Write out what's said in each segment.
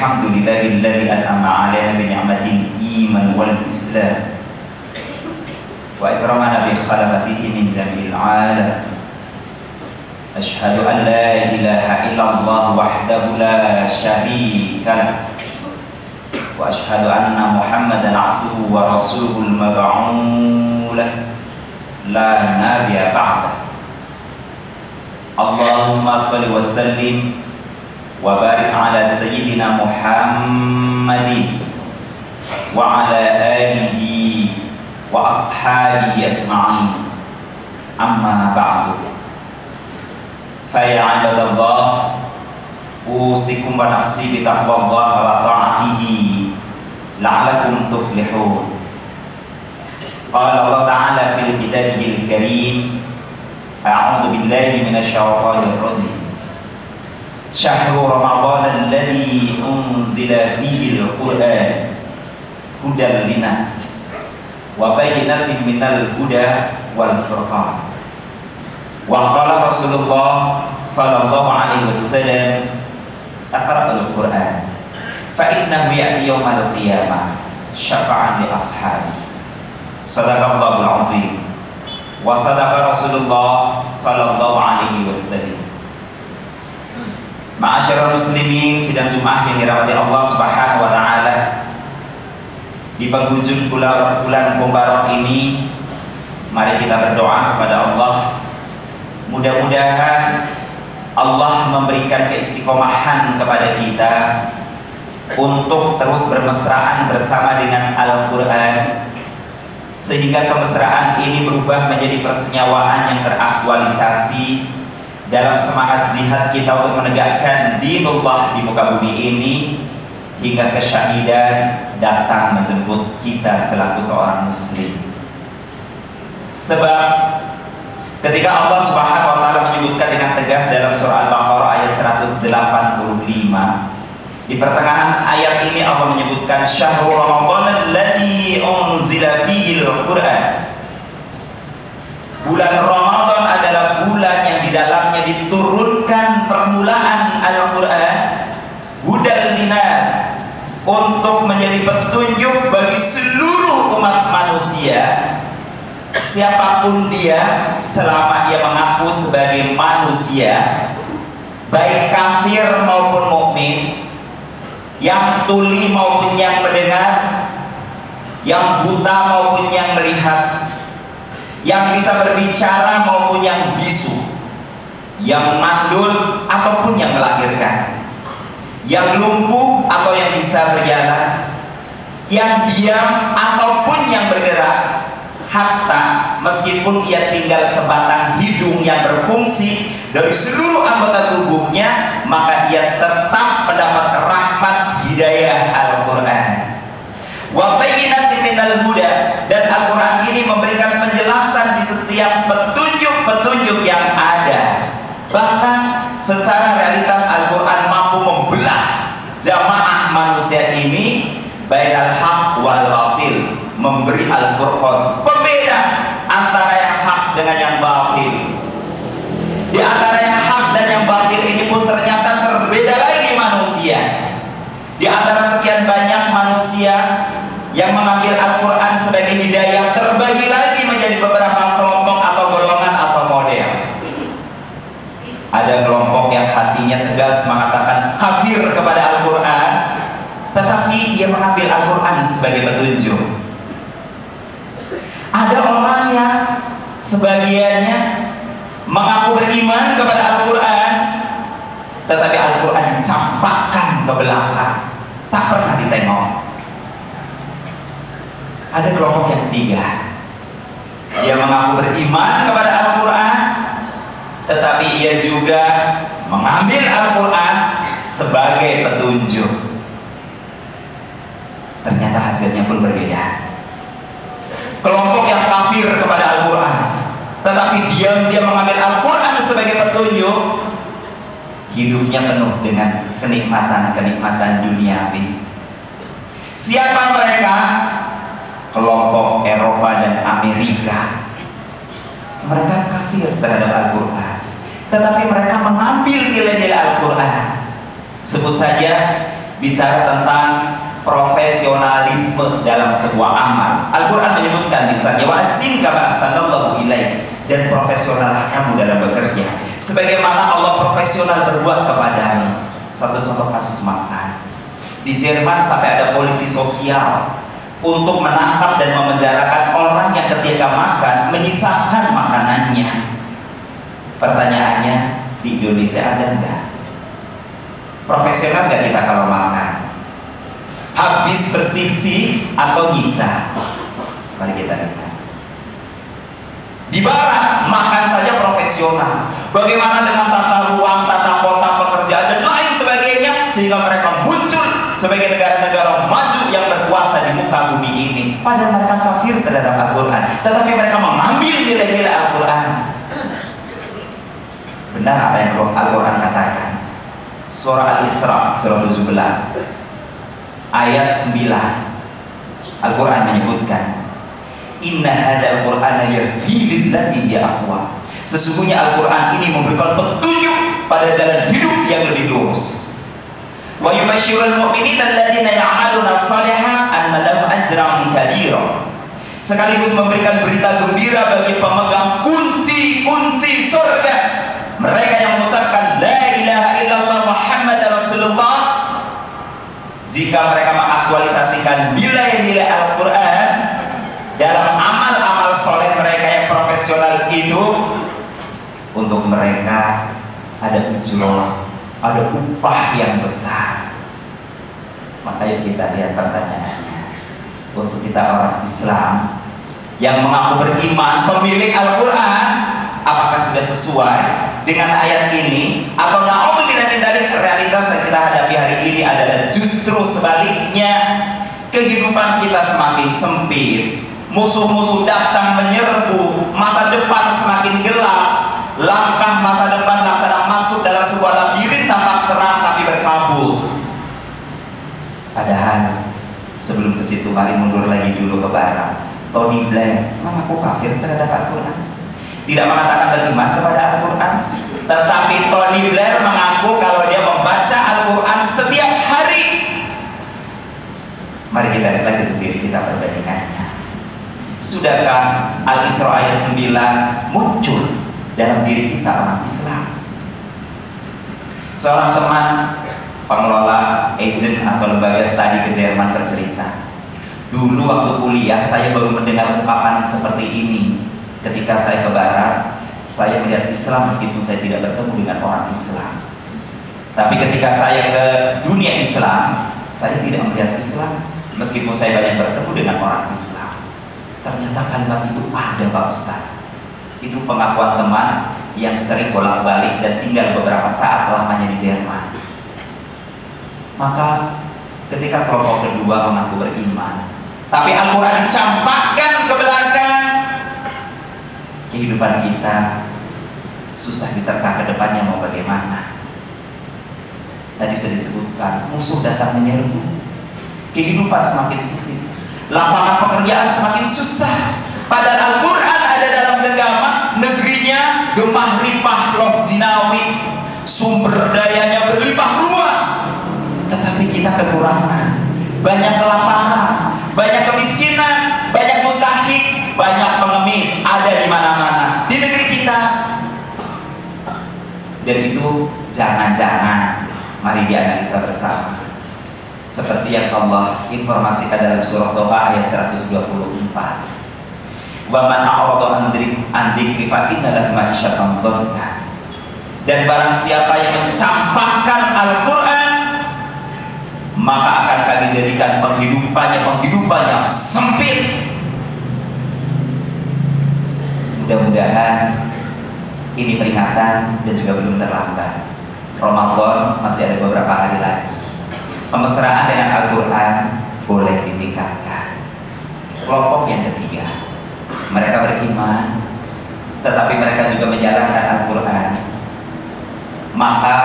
الحمد لله الذي أنعم علينا بنعمة الإيمان والإسلام. وأكرمنا بخلفته من جميع العالم. أشهد أن لا إله إلا الله وحده لا شريك له. وأشهد أن محمدا عبده ورسوله المبعوث لا نبي بعده. اللهم صل وسلم وبارك على سيدنا محمد وعلى آله وأصحابه أجمعين. أما بعد فيا عباد الله أوصيكم ونفسي بتقوى الله وطاعته لعلكم تفلحون. قال الله تعالى في كتابه الكريم أعوذ بالله من الشيطان الرجيم. شهر رمضان الذي أنزل فيه القرآن هدى للناس وبينات من الهدى والفرقان. وقال رسول الله صلى الله عليه وسلم اقرأ القرآن فإنه يأتي يوم القيامة شفعا لأصحابه. صدق الله العظيم. وصدق رسول الله صلى الله عليه وسلم. Ma'asyiral muslimin sidang Jumat yang dirahmati Allah Subhanahu wa taala. Di penghujung bulan bulan Mubarak ini mari kita berdoa kepada Allah. Mudah-mudahan Allah memberikan keistiqomahan kepada kita untuk terus bermesraan bersama dengan Al-Qur'an sehingga kemesraan ini berubah menjadi persenyawaan yang teraktualisasi dalam semangat jihad kita untuk menegakkan dinullah di muka bumi ini hingga kesyahidan datang menjemput kita selaku seorang muslim. Sebab ketika Allah Subhanahu wa taala menyebutkan dengan tegas dalam surah Al-Baqarah ayat 185 di pertengahan ayat ini Allah menyebutkan syahrul ramadan alladzi unzila fihi al-Qur'an. Bulan Ramadan Siapa pun dia Selama dia mengaku sebagai manusia Baik kafir maupun mukmin Yang tuli maupun yang mendengar Yang buta maupun yang melihat yang bisa berbicara maupun yang bisu, yang mandul ataupun yang melahirkan, yang lumpuh atau yang bisa berjalan, yang diam ataupun yang bergerak, hatta meskipun ia tinggal sebatang hidung yang berfungsi dari seluruh anggota tubuhnya, maka ia tetap mendapat rahmat hidayah Al-Quran. Wa minal huda dan Al-Quran ini memberikan penjelasan di setiap petunjuk-petunjuk yang ada. Bahkan secara realitas Al-Quran mampu membelah jamaah manusia ini baik al-haq wal batil memberi Al-Furqan pembeda antara yang hak dengan yang batil di antara yang hak dan yang batil ini pun ternyata berbeda lagi manusia di antara sekian banyak manusia yang mengambil Al-Quran sebagai hidayah terbagi lagi menjadi beberapa kelompok atau golongan atau model. Ada kelompok yang hatinya tegas mengatakan kafir kepada Al-Quran, tetapi dia mengambil Al-Quran sebagai petunjuk. Ada orang yang sebagiannya mengaku beriman kepada Al-Quran, tetapi Al-Quran campakkan ke belakang, ada kelompok yang ketiga. Dia mengaku beriman kepada Al-Quran, tetapi ia juga mengambil Al-Quran sebagai petunjuk. Ternyata hasilnya pun berbeda. Kelompok yang kafir kepada Al-Quran, tetapi diam dia mengambil Al-Quran sebagai petunjuk, hidupnya penuh dengan kenikmatan-kenikmatan duniawi. Siapa mereka? kelompok Eropa dan Amerika. Mereka kafir terhadap Al-Quran. Tetapi mereka mengambil nilai-nilai Al-Quran. Sebut saja bicara tentang profesionalisme dalam sebuah amal. Al-Quran menyebutkan misalnya kama ahsanallahu ilaih dan profesional kamu dalam bekerja. Sebagaimana Allah profesional berbuat kepadamu. Satu contoh kasus makan. Di Jerman sampai ada polisi sosial untuk menangkap dan memenjarakan orang yang ketika makan menyisakan makanannya. Pertanyaannya, di Indonesia ada enggak? Profesional nggak kita kalau makan? Habis bersisi atau nyisa? Mari kita lihat. Di barat makan saja profesional. Bagaimana dengan tata ruang, tata kota, pekerjaan dan lain sebagainya sehingga mereka sebagai negara-negara maju yang berkuasa di muka bumi ini. Padahal mereka kafir terhadap Al-Quran, tetapi mereka mengambil nilai-nilai Al-Quran. Benar apa yang Al-Quran katakan? Surah Al-Isra, surah 17, ayat 9. Al-Quran menyebutkan, Inna hadal Qur'ana yahdi lillati hiya aqwa. Sesungguhnya Al-Qur'an ini memberikan petunjuk pada jalan hidup yang lebih lurus. Wa yubasyirul mu'minina alladziina ya'maluna shalihat anna lahum ajran. Sekaligus memberikan berita gembira bagi pemegang kunci-kunci surga. Mereka yang mengucapkan la ilaha illallah Muhammad Rasulullah jika mereka mengaktualisasikan nilai-nilai Al-Quran dalam amal-amal soleh mereka yang profesional itu untuk mereka ada ujroh, ada upah yang besar. Makanya kita lihat pertanyaannya. Untuk kita orang Islam yang mengaku beriman, pemilik Al-Quran, apakah sudah sesuai dengan ayat ini? Atau tidak dari realitas yang kita hadapi hari ini adalah justru sebaliknya. Kehidupan kita semakin sempit, musuh-musuh datang menyerbu, masa depan semakin gelap, dulu ke barat. Tony Blair mengaku kafir terhadap Al-Quran. Tidak mengatakan beriman kepada Al-Quran. Tetapi Tony Blair mengaku kalau dia membaca Al-Quran setiap hari. Mari kita lihat lagi sendiri kita perbandingannya. Sudahkah Al-Isra ayat 9 muncul dalam diri kita orang Islam? Seorang teman pengelola agent atau lembaga studi ke Jerman bercerita. Dulu waktu kuliah saya baru mendengar ungkapan seperti ini. Ketika saya ke barat, saya melihat Islam meskipun saya tidak bertemu dengan orang Islam. Tapi ketika saya ke dunia Islam, saya tidak melihat Islam meskipun saya banyak bertemu dengan orang Islam. Ternyata kalimat itu ada Pak Ustaz. Itu pengakuan teman yang sering bolak-balik dan tinggal beberapa saat lamanya di Jerman. Maka ketika kelompok kedua mengaku beriman, tapi Al-Quran dicampakkan ke belakang, kehidupan kita susah diterka ke depannya mau bagaimana. Tadi sudah disebutkan, musuh datang menyerbu. Kehidupan semakin sempit lapangan pekerjaan semakin susah. Padahal Al-Quran ada dalam genggaman negerinya gemah ripah loh zinawi, sumber dayanya berlimpah ruah. Tetapi kita kekurangan, banyak kelaparan, banyak kemiskinan, banyak mustahik, banyak pengemis ada di mana-mana di negeri kita. Dan itu jangan-jangan mari dianalisa bersama seperti yang Allah informasikan dalam surah Toha ayat 124. Wa man a'rada an dzikri fa inna Dan barang siapa yang mencampakkan Al-Qur'an maka akan kami jadikan penghidupannya penghidupan yang sempit. Mudah-mudahan ini peringatan dan juga belum terlambat. Ramadan masih ada beberapa hari lagi Pemesraan dengan Al-Quran boleh ditingkatkan. Kelompok yang ketiga, mereka beriman, tetapi mereka juga menjalankan Al-Quran. Maka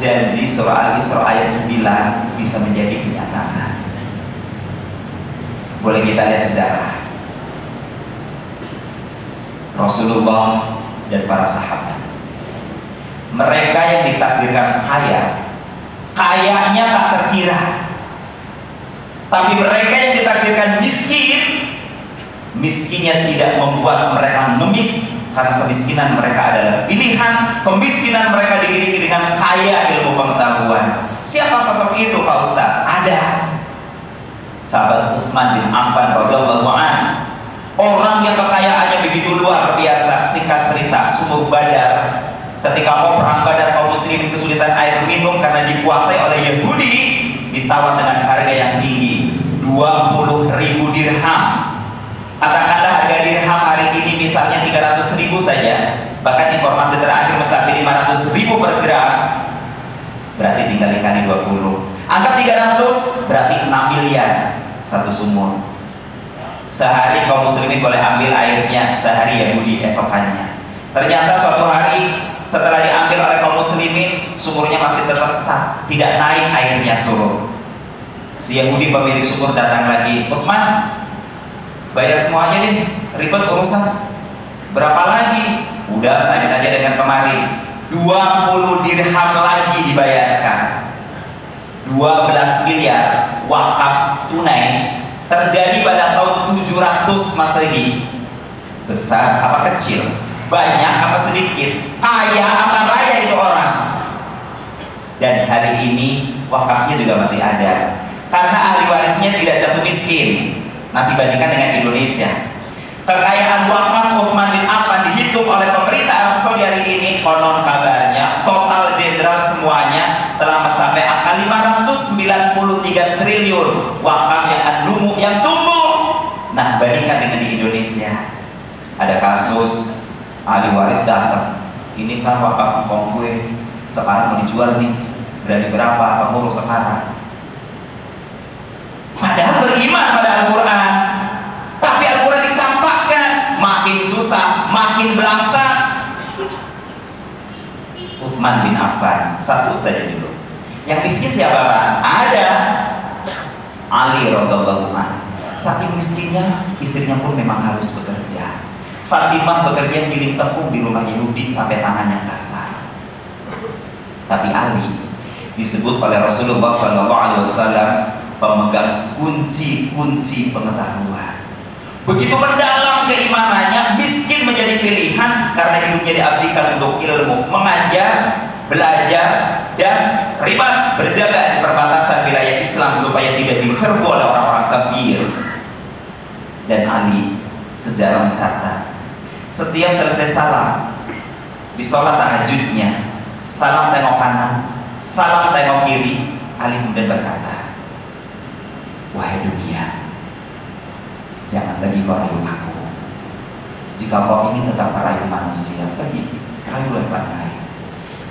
janji surah Al-Isra ayat 9 bisa menjadi kenyataan. Boleh kita lihat sejarah. Rasulullah dan para sahabat. Mereka yang ditakdirkan kaya kayanya tak terkira. Tapi mereka yang ditakdirkan miskin, miskinnya tidak membuat mereka ngemis karena kemiskinan mereka adalah pilihan, kemiskinan mereka diiringi dengan kaya ilmu pengetahuan. Siapa sosok itu Pak Ustaz? Ada. Sahabat Utsman bin Affan radhiyallahu anhu. Orang yang kekayaannya begitu luar biasa, singkat cerita, sumur Badar. Ketika mau perang Badar kaum muslimin kesulitan air minum karena dikuasai oleh Yahudi ditawar dengan harga yang tinggi 20 ribu dirham. Katakanlah harga dirham hari ini misalnya 300 ribu saja. Bahkan informasi terakhir mencapai 500 ribu per gram. Berarti tinggal dikali 20 angka 300 berarti 6 miliar. Satu sumur. Sehari kaum muslimin boleh ambil airnya sehari Yahudi esokannya. Ternyata suatu hari setelah diambil oleh kaum muslimin sumurnya masih tetap tidak naik airnya surut. Si Yahudi pemilik sumur datang lagi Utsman bayar semuanya nih ribet urusan. Berapa lagi? Udah tanya aja dengan kemarin 20 dirham lagi dibayarkan 12 miliar wakaf tunai terjadi pada tahun 700 Masehi. Besar apa kecil? Banyak apa sedikit? Kaya apa raya itu orang? Dan hari ini wakafnya juga masih ada. Karena ahli warisnya tidak jatuh miskin. Nanti bandingkan dengan Indonesia. Kekayaan wakaf Utsman bin Affan dihitung oleh pemerintah Arab Saudi hari ini konon kabarnya total jenderal semuanya telah mencapai angka 593 triliun wakaf yang anumu yang tumbuh. Nah bandingkan dengan di Indonesia ada kasus ahli waris datang. Ini kan wakaf kong gue sekarang mau dijual nih. Berani berapa pengurus sekarang? Padahal beriman pada Al-Quran. Tapi Al-Quran dicampakkan makin susah makin belangsak Utsman bin Affan satu saja dulu. Yang miskin siapa ada. Ali radhiallahu anhu. Saking miskinnya istrinya pun memang harus bekerja Fatimah bekerja giling tepung di rumah Yahudi sampai tangannya kasar tapi Ali disebut oleh Rasulullah Shallallahu Alaihi Wasallam pemegang kunci-kunci pengetahuan. Begitu mendalam keimanannya, miskin menjadi pilihan karena hidupnya diabdikan untuk ilmu, mengajar, belajar, dan ribat berjaga di perbatasan wilayah Islam supaya tidak diserbu oleh orang-orang kafir. Dan Ali sejarah mencatat setiap selesai salam di sholat tahajudnya, salam tengok kanan, salam tengok kiri, Ali kemudian berkata, Wahai dunia, jangan lagi kau rayu aku. Jika kau ingin tetap merayu manusia, pergi rayu tempat lain.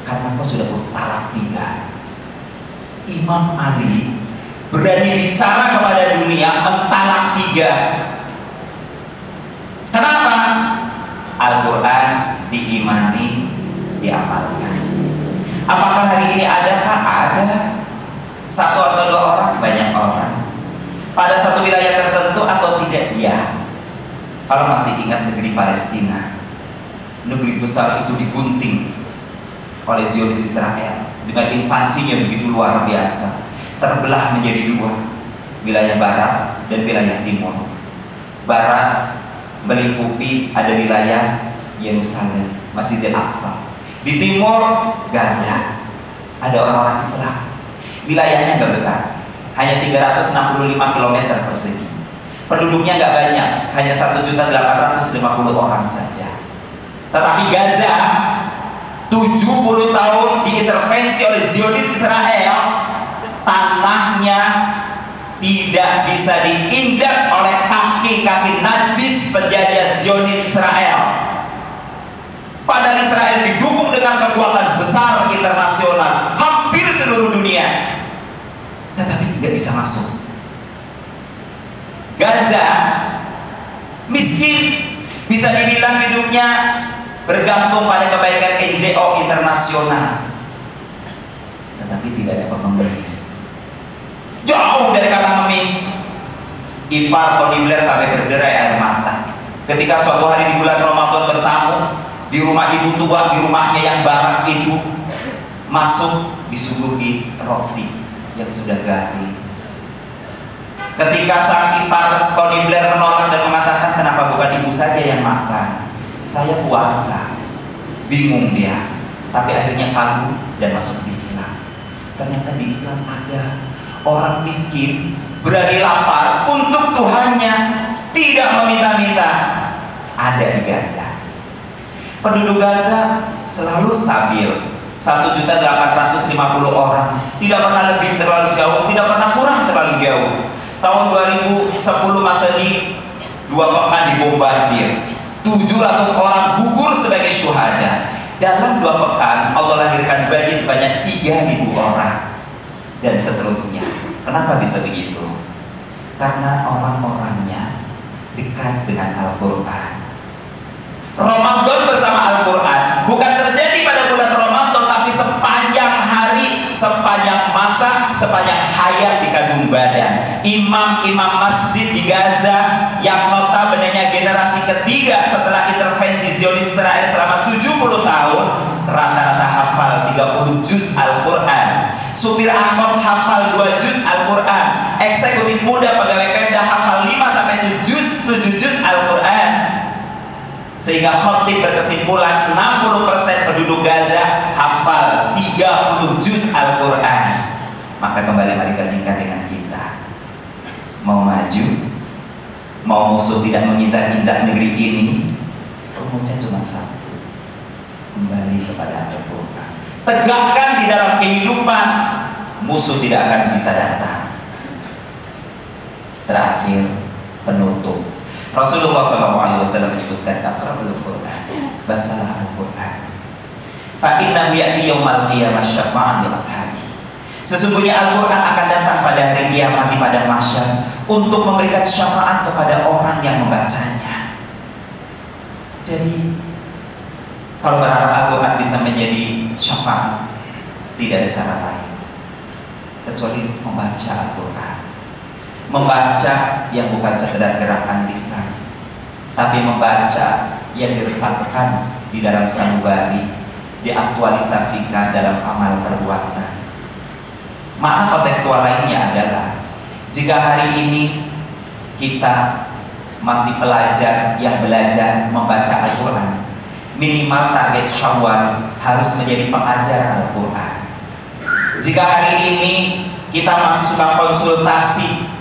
Karena kau sudah bertalak tiga. Imam Ali berani bicara kepada dunia mentalak tiga. Kenapa? Al-Quran diimani, diamalkan. Apakah hari ini ada? Ada. Satu atau dua orang, banyak orang pada satu wilayah tertentu atau tidak ya kalau masih ingat negeri Palestina negeri besar itu digunting oleh Zionis Israel dengan invasinya begitu luar biasa terbelah menjadi dua wilayah barat dan wilayah timur barat melingkupi ada wilayah Yerusalem Masjidil Aqsa di timur Gaza ada. Orang-orang Islam. Wilayahnya nggak besar. Hanya 365 km persegi. Penduduknya nggak banyak, hanya 1.850 orang saja. Tetapi Gaza 70 tahun diintervensi oleh Zionis Israel, tanahnya tidak bisa diinjak oleh kaki-kaki najis penjajah Zionis Israel. Padahal Israel didukung dengan kekuatan besar internasional hampir seluruh dunia tetapi tidak bisa masuk. Gaza miskin bisa dibilang hidupnya bergantung pada kebaikan NGO internasional. Tetapi tidak dapat mengemis. Jauh dari mengemis. Ipar Blair sampai berderai air mata. Ketika suatu hari di bulan Ramadan bertamu di rumah ibu tua di rumahnya yang barat itu masuk disuguhi roti yang sudah garing. Ketika sang ipar Blair menolak dan mengatakan kenapa bukan ibu saja yang makan, saya puasa. Bingung dia, tapi akhirnya kamu dan masuk Islam. Ternyata di Islam ada orang miskin berani lapar untuk Tuhannya, tidak meminta-minta. Ada di Gaza. Penduduk Gaza selalu stabil. 1.850 orang. Tidak pernah lebih terlalu jauh, tidak pernah kurang terlalu jauh. Tahun 2010 Masehi, dua pekan dibombardir. 700 orang gugur sebagai syuhada. Dalam dua pekan, Allah lahirkan bayi sebanyak 3.000 orang. Dan seterusnya. Kenapa bisa begitu? Karena orang-orangnya dekat dengan Al-Quran. Ramadan bersama Al-Quran bukan terjadi pada bulan Ramadan tapi sepanjang hari, sepanjang masa, sepanjang hayat di kandung badan. Imam-imam masjid di Gaza yang notabene generasi ketiga setelah intervensi Zionis Israel selama 70 tahun rata-rata hafal 30 juz Al-Quran. Supir angkot hafal 2 juz Al-Quran. Eksekutif muda pegawai Pemda hafal 5 sampai 7 juz, 7 juz Al-Quran. Sehingga khotib berkesimpulan 60% penduduk Gaza hafal 30 juz Al-Quran. Maka kembali mari bandingkan dengan kita. Mau maju, mau musuh tidak menginjak-injak negeri ini, rumusnya cuma satu. Kembali kepada Al-Quran. Tegakkan di dalam kehidupan, musuh tidak akan bisa datang. Terakhir, penutup. Rasulullah SAW menyebutkan Aqrabul Quran. Bacalah Al-Quran. Fa'innahu ya'ti yawmal qiyamah di ashabi Sesungguhnya Al-Quran akan datang pada hari kiamat di pada masyar Untuk memberikan syafaat kepada orang yang membacanya. Jadi Kalau berharap Al-Quran bisa menjadi syafaat Tidak ada cara lain Kecuali membaca Al-Quran membaca yang bukan sekedar gerakan lisan, tapi membaca yang diresapkan di dalam sanubari, diaktualisasikan dalam amal perbuatan. Makna kontekstual lainnya adalah jika hari ini kita masih pelajar yang belajar membaca Al-Quran, minimal target syawal harus menjadi pengajar Al-Quran. Jika hari ini kita masih suka konsultasi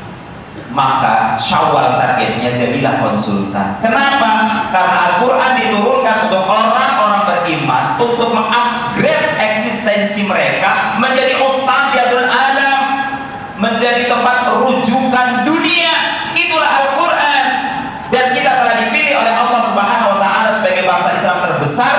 maka syawal targetnya jadilah konsultan. Kenapa? Karena Al-Quran diturunkan untuk orang-orang beriman untuk mengupgrade eksistensi mereka menjadi ustadz alam, menjadi tempat rujukan dunia. Itulah Al-Quran. Dan kita telah dipilih oleh Allah Subhanahu wa taala sebagai bangsa Islam terbesar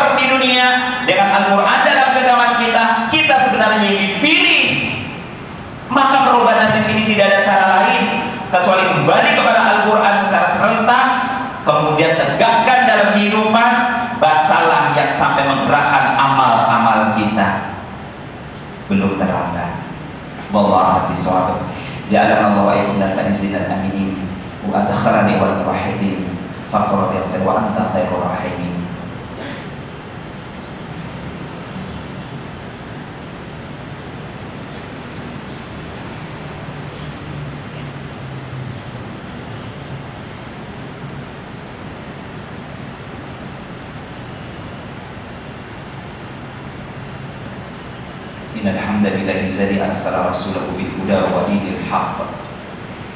إن الحمد لله الذي أرسل رسوله بالهدى ودين الحق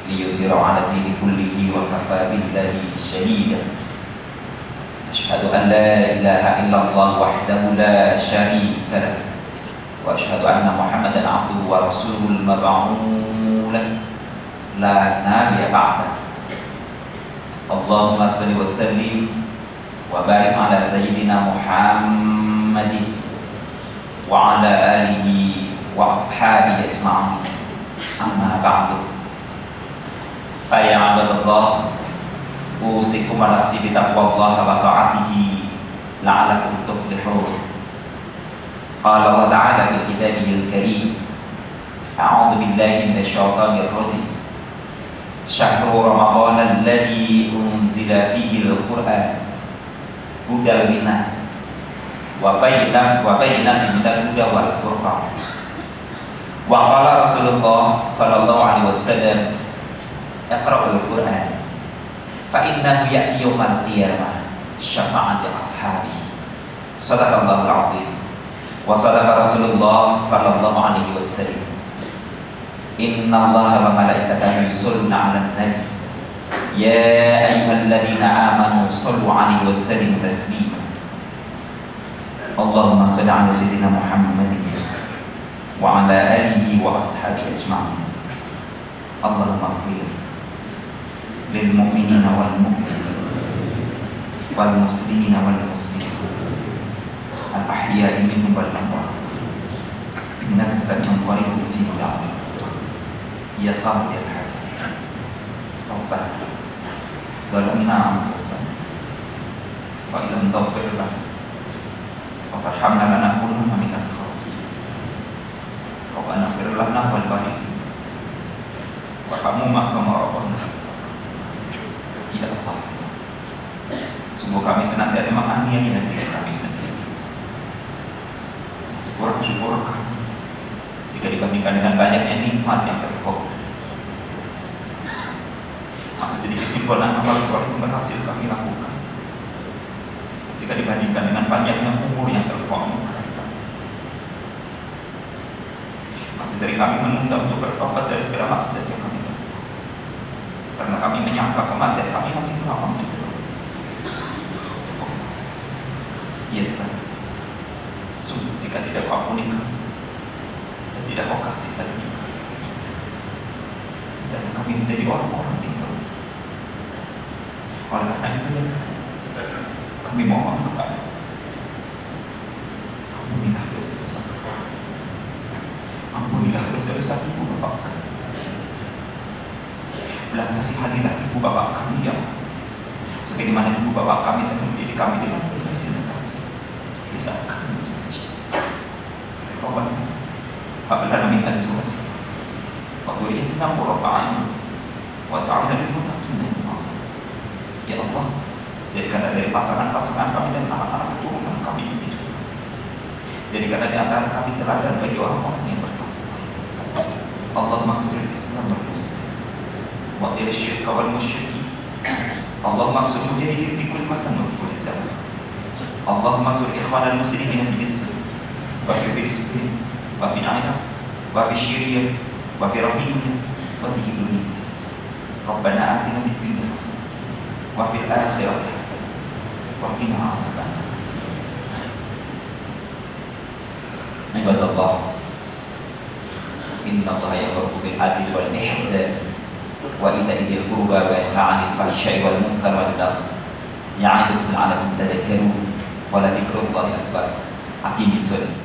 ليظهر على الدين كله وكفى بالله شهيدا. أشهد أن لا إله إلا الله وحده لا شريك له وأشهد أن محمدا عبده ورسوله المبعوث لا نبي بعده. اللهم صل وسلم وبارك على سيدنا محمد وعلى آله وأصحابه أجمعين. أما بعد. فيا عباد الله أوصيكم ونفسي بتقوى الله وطاعته لعلكم تفلحون. قال الله تعالى في كتابه الكريم أعوذ بالله من الشيطان الرجيم. شهر رمضان الذي أنزل فيه القرآن هدى للناس. Wa bayyinat wa bayyinat minal huda wal furqan Wa Rasulullah sallallahu alaihi wasallam Iqra'ul Qur'an fa innahu ya'ti yawmal qiyamah syafa'ati ashabihi. Sadaqallahul azim. Wa sadaqa Rasulullah sallallahu alaihi wasallam. Inna Allah wa malaikatahu yusalluna 'alan nabi. Ya ayyuhalladzina اللهم صل على سيدنا محمد وعلى آله وأصحابه أجمعين. اللهم اغفر للمؤمنين والمؤمنين والمسلمين والمسلمين الأحياء منهم والأموات. إنك سميع قريب مجيب دعوة يا قاضي الحاجة ربنا ظلمنا أنفسنا وإن لم تغفر لنا وترحمنا لنكونن من الخاسرين ربنا اغفر لنا ولوالدينا وارحمهما كما ربنا Ya Allah Sungguh kami senantiasa menganiaya diri kami sendiri Syukur-syukur kami Jika dibandingkan dengan banyaknya nikmat yang terpokok Maka sedikit timbulan amal soleh berhasil kami lakukan jika dibandingkan dengan panjangnya umur yang terpokok Masih dari kami menunda untuk bertobat dari segala maksiat yang kami karena kami menyangka kematian kami masih lama menjelang. Yes, iya, Sungguh jika tidak kau ampuni kami dan tidak kau kasih lagi dan kami menjadi orang-orang tinggal. Oleh karena itu ya, kami mohon kepada Ampunilah dosa-dosa Ampunilah dosa-dosa ibu bapak kami belas kasihanilah ibu bapak kami yang sebagaimana ibu bapak kami telah mendidik kami dengan cinta saat kami min azwajina wa dhurriyyatina qurrata pasangan-pasangan kami dan anak-anak keturunan kami ini. Jadi karena di antara kami teladan bagi orang-orang yang bertakwa. Allah maksud Islam berdosa. Wa ila syirka wal Allah Allah jadi hidup di kulit mata wa kulli. Allah maksud ikhwan al muslimin di Mesir. Wa fi Filistin, wa fi Iraq, wa fi Syria, wa fi Rohingya, hidungnya. fi Indonesia. Rabbana atina fid dunya wa fil akhirati عذاب النار عباد الله إن الله يأمر بالعدل والإحسان وإيتاء ذي القربى وينهى عن الفحشاء والمنكر والبغي. يعظكم لعلكم تذكرون ولذكر الله أكبر. أقيم الصلاة.